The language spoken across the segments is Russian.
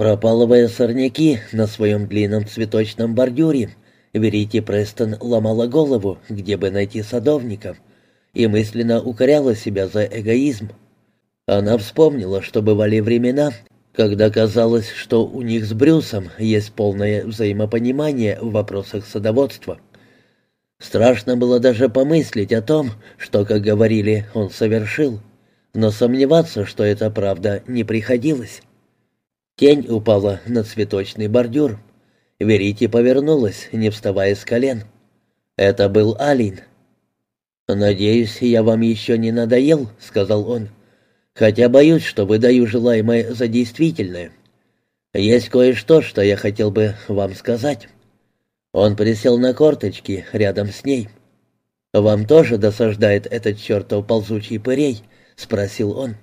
Пропалывая сорняки на своем длинном цветочном бордюре, Верите Престон ломала голову, где бы найти садовника, и мысленно укоряла себя за эгоизм. Она вспомнила, что бывали времена, когда казалось, что у них с Брюсом есть полное взаимопонимание в вопросах садоводства. Страшно было даже помыслить о том, что, как говорили, он совершил, но сомневаться, что это правда, не приходилось. Тень упала на цветочный бордюр. Верите повернулась, не вставая с колен. Это был Алин. «Надеюсь, я вам еще не надоел», — сказал он. «Хотя боюсь, что выдаю желаемое за действительное. Есть кое-что, что я хотел бы вам сказать». Он присел на корточки рядом с ней. «Вам тоже досаждает этот чертов ползучий пырей?» — спросил он.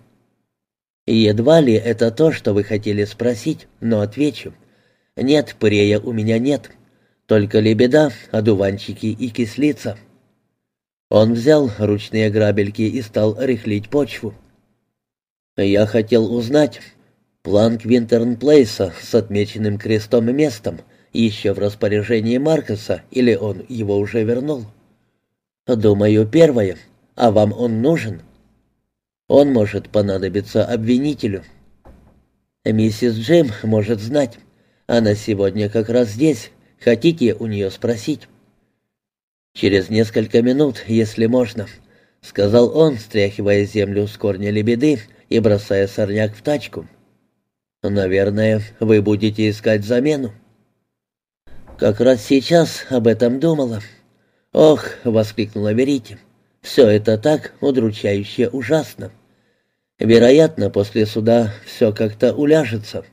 «Едва ли это то, что вы хотели спросить, но отвечу. Нет, пырея у меня нет. Только лебеда, одуванчики и кислица». Он взял ручные грабельки и стал рыхлить почву. «Я хотел узнать, план Квинтерн-Плейса с отмеченным крестом местом еще в распоряжении Маркоса, или он его уже вернул?» «Думаю, первое. А вам он нужен?» «Он может понадобиться обвинителю». «Миссис Джим может знать. Она сегодня как раз здесь. Хотите у нее спросить?» «Через несколько минут, если можно», — сказал он, стряхивая землю с корня лебеды и бросая сорняк в тачку. «Наверное, вы будете искать замену». «Как раз сейчас об этом думала». «Ох!» — воскликнула Верите. «Все это так удручающе ужасно. Вероятно, после суда все как-то уляжется,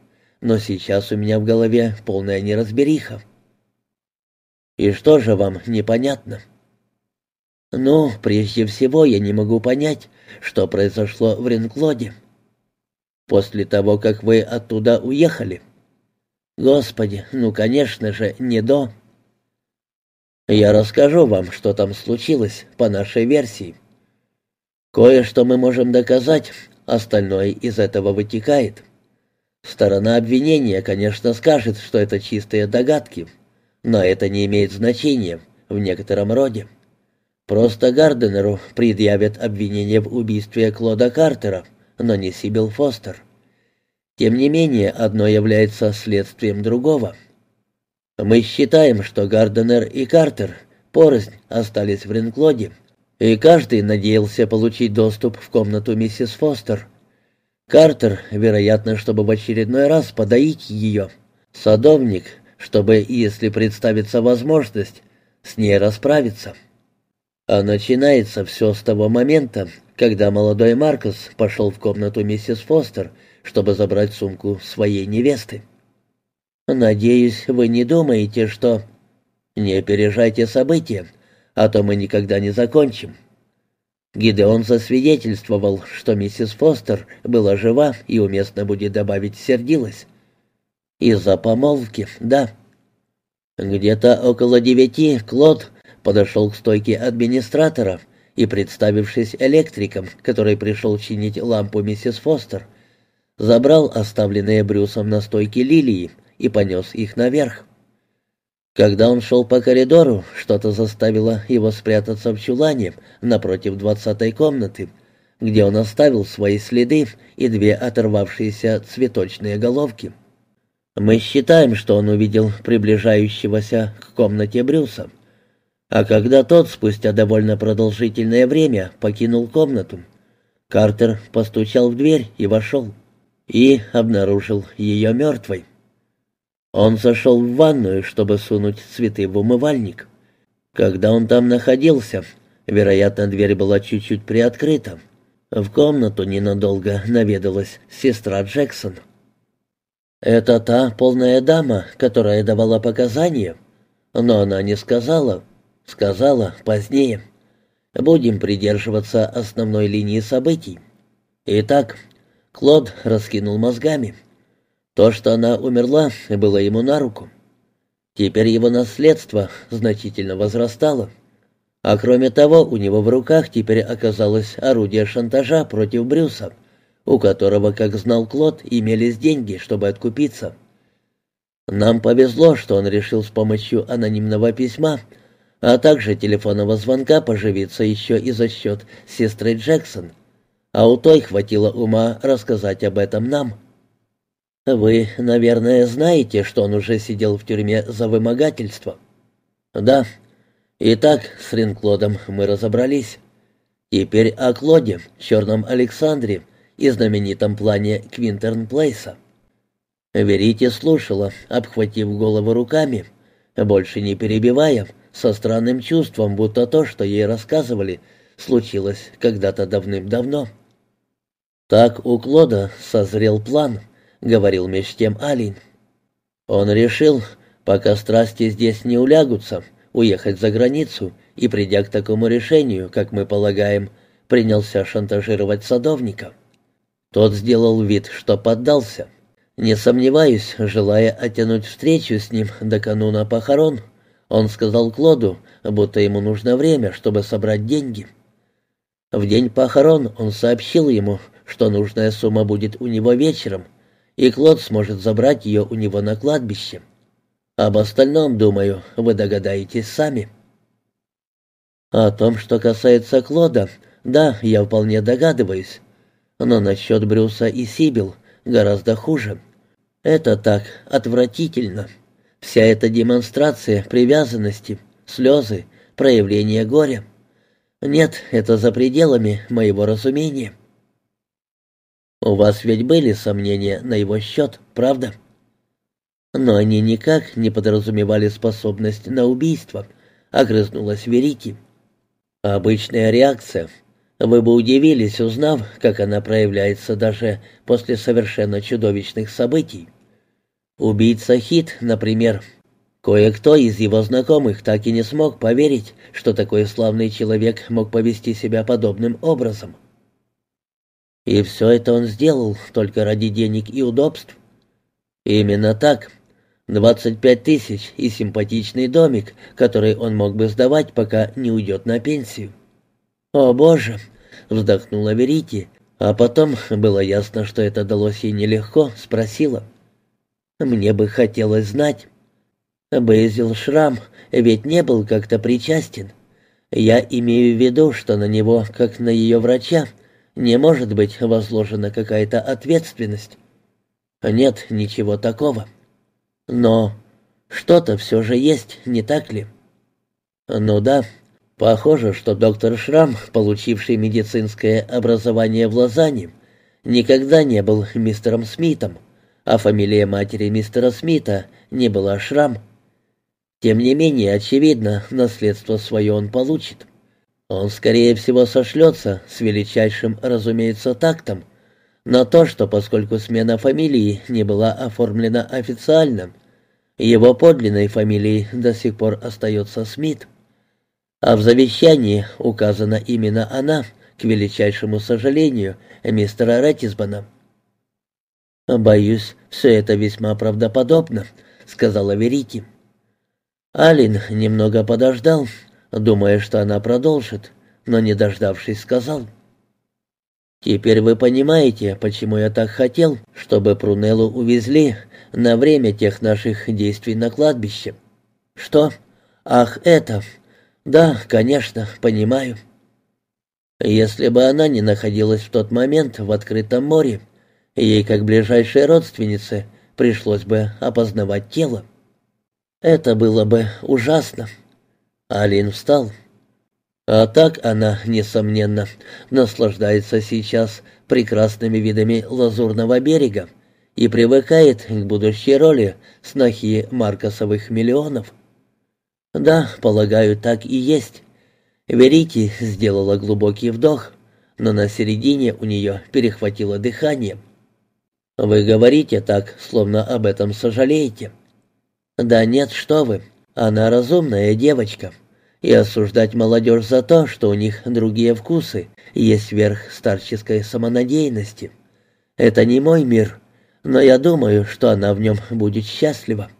но сейчас у меня в голове полная неразбериха». «И что же вам непонятно?» «Ну, прежде всего, я не могу понять, что произошло в Ренклоде. После того, как вы оттуда уехали. Господи, ну, конечно же, не до...» «Я расскажу вам, что там случилось, по нашей версии. Кое-что мы можем доказать, остальное из этого вытекает. Сторона обвинения, конечно, скажет, что это чистые догадки». Но это не имеет значения в некотором роде. Просто Гарденеру предъявят обвинение в убийстве Клода Картера, но не Сибил Фостер. Тем не менее, одно является следствием другого. Мы считаем, что Гарденер и Картер порознь остались в Ренклоде, и каждый надеялся получить доступ в комнату миссис Фостер. Картер, вероятно, чтобы в очередной раз подоить ее. Садовник, чтобы, если представится возможность, с ней расправиться. А начинается все с того момента, когда молодой Маркус пошел в комнату миссис Фостер, чтобы забрать сумку своей невесты. «Надеюсь, вы не думаете, что...» «Не опережайте события, а то мы никогда не закончим». Гидеон засвидетельствовал, что миссис Фостер была жива и уместно будет добавить «сердилась». Из-за помолвки, да. Где-то около девяти Клод подошел к стойке администратора и, представившись электриком, который пришел чинить лампу миссис Фостер, забрал оставленные Брюсом на стойке лилии и понес их наверх. Когда он шел по коридору, что-то заставило его спрятаться в чулане напротив двадцатой комнаты, где он оставил свои следы и две оторвавшиеся цветочные головки. Мы считаем, что он увидел приближающегося к комнате Брюса. А когда тот, спустя довольно продолжительное время, покинул комнату, Картер постучал в дверь и вошел, и обнаружил ее мертвой. Он зашел в ванную, чтобы сунуть цветы в умывальник. Когда он там находился, вероятно, дверь была чуть-чуть приоткрыта. В комнату ненадолго наведалась сестра Джексон. «Это та полная дама, которая давала показания?» Но она не сказала. Сказала позднее. Будем придерживаться основной линии событий. Итак, Клод раскинул мозгами. То, что она умерла, было ему на руку. Теперь его наследство значительно возрастало. А кроме того, у него в руках теперь оказалось орудие шантажа против Брюса. у которого, как знал Клод, имелись деньги, чтобы откупиться. Нам повезло, что он решил с помощью анонимного письма, а также телефонного звонка поживиться еще и за счет сестры Джексон, а у той хватило ума рассказать об этом нам. Вы, наверное, знаете, что он уже сидел в тюрьме за вымогательство. Да. Итак, с Ринклодом мы разобрались. Теперь о Клоде, черном Александре и знаменитом плане Квинтерн Плейса. Верите слушала, обхватив голову руками, больше не перебивая, со странным чувством, будто то, что ей рассказывали, случилось когда-то давным-давно. Так у Клода созрел план, говорил меж тем Алин. Он решил, пока страсти здесь не улягутся, уехать за границу и, придя к такому решению, как мы полагаем, принялся шантажировать садовника. Тот сделал вид, что поддался. Не сомневаюсь, желая оттянуть встречу с ним до кануна похорон, он сказал Клоду, будто ему нужно время, чтобы собрать деньги. В день похорон он сообщил ему, что нужная сумма будет у него вечером, и Клод сможет забрать ее у него на кладбище. Об остальном, думаю, вы догадаетесь сами. О том, что касается Клода, да, я вполне догадываюсь. Но насчет Брюса и Сибил гораздо хуже. Это так отвратительно. Вся эта демонстрация привязанности, слезы, проявление горя. Нет, это за пределами моего разумения. У вас ведь были сомнения на его счет, правда? Но они никак не подразумевали способность на убийство, огрызнулась Верики. Обычная реакция. Вы бы удивились, узнав, как она проявляется даже после совершенно чудовищных событий. Убийца Хит, например. Кое-кто из его знакомых так и не смог поверить, что такой славный человек мог повести себя подобным образом. И все это он сделал только ради денег и удобств. Именно так. Двадцать пять тысяч и симпатичный домик, который он мог бы сдавать, пока не уйдет на пенсию. «О, Боже!» — вздохнула Верити, а потом было ясно, что это далось ей нелегко, спросила. «Мне бы хотелось знать. Бейзил Шрам ведь не был как-то причастен. Я имею в виду, что на него, как на ее врача, не может быть возложена какая-то ответственность. Нет ничего такого». Но что-то все же есть, не так ли? Ну да, похоже, что доктор Шрам, получивший медицинское образование в Лозанне, никогда не был мистером Смитом, а фамилия матери мистера Смита не была Шрам. Тем не менее, очевидно, наследство свое он получит. Он, скорее всего, сошлется с величайшим, разумеется, тактом, на то, что поскольку смена фамилии не была оформлена официально, его подлинной фамилией до сих пор остается Смит. А в завещании указана именно она, к величайшему сожалению, мистера Рэттисбана. «Боюсь, все это весьма правдоподобно», — сказала Верити. Алин немного подождал, думая, что она продолжит, но, не дождавшись, сказал — Теперь вы понимаете, почему я так хотел, чтобы Прунеллу увезли на время тех наших действий на кладбище. Что? Ах, это. Да, конечно, понимаю. Если бы она не находилась в тот момент в открытом море, ей, как ближайшей родственнице, пришлось бы опознавать тело. Это было бы ужасно. Алин встал. А так она, несомненно, наслаждается сейчас прекрасными видами лазурного берега и привыкает к будущей роли снохи Маркосовых миллионов. Да, полагаю, так и есть. Верите сделала глубокий вдох, но на середине у нее перехватило дыхание. Вы говорите так, словно об этом сожалеете. Да нет, что вы, она разумная девочка и осуждать молодежь за то, что у них другие вкусы, есть верх старческой самонадеянности. Это не мой мир, но я думаю, что она в нем будет счастлива.